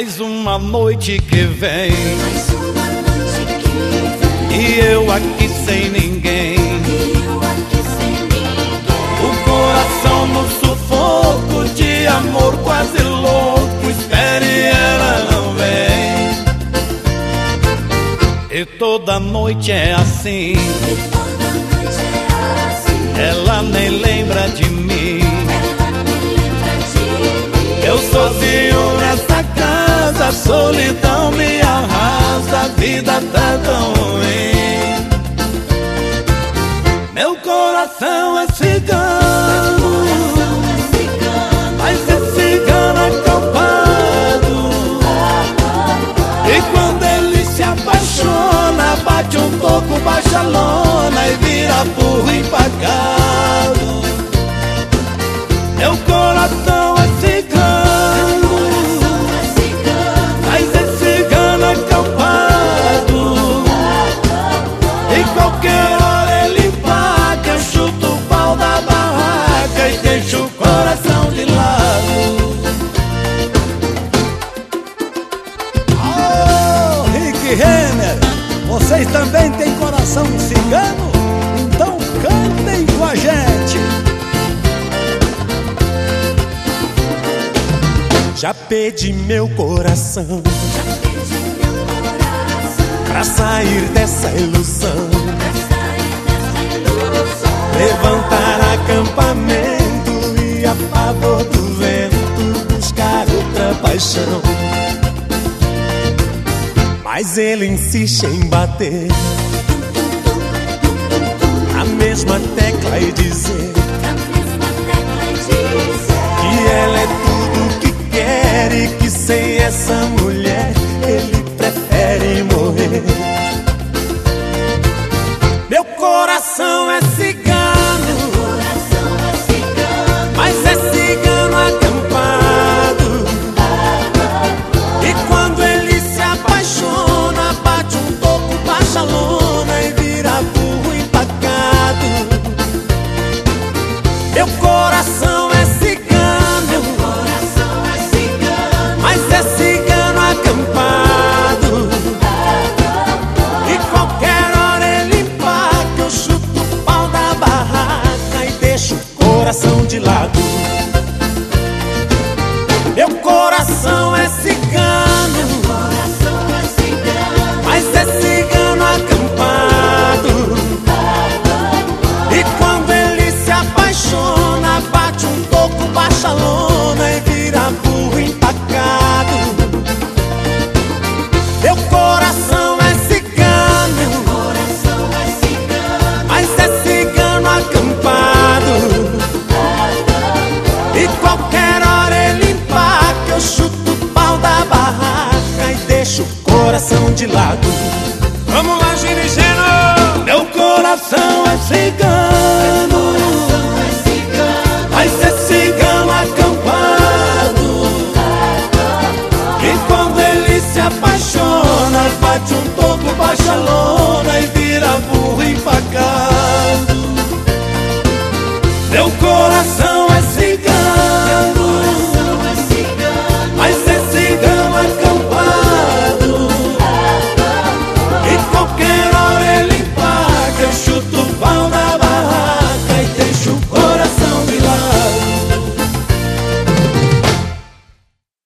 Mais uma noite que vem. Mais uma noite que vem. E eu aqui sem ninguém. Eu aqui sem ninguém. O coração no sufoco de amor quase louco. Espere, ela não vem. E toda noite é assim. Noite é assim. Ela nem lembra de mim. Ela me lembra de mim. Eu sozinho a solidão me arrasta, a vida tá tão ruim. Meu coração é cigano, mas é cigano acampado. E quando ele se apaixona, bate um pouco, baixa a Rick Renner, vocês também têm coração cigano? Então cantem com a gente. Já pedi meu coração Pedi meu coração. pra sair dessa ilusão. Mas ele insiste em bater na mesma tecla e dizer que ela é tudo que quer e que sem essa mulher coração é cigano. Coração é cigano. Mas é cigano acampado E qualquer hora ele empaca Eu chuto o pau da barraca E deixo o coração de lado Meu coração é cigano eu chuto o pau da barraca e deixo o coração de lado. Vamos lá, Girigeno! Meu coração é cigano. Meu coração é cigano mas esse cigano acampado. E quando ele se apaixona, bate um topo, baixa lona e vira burro em empacado.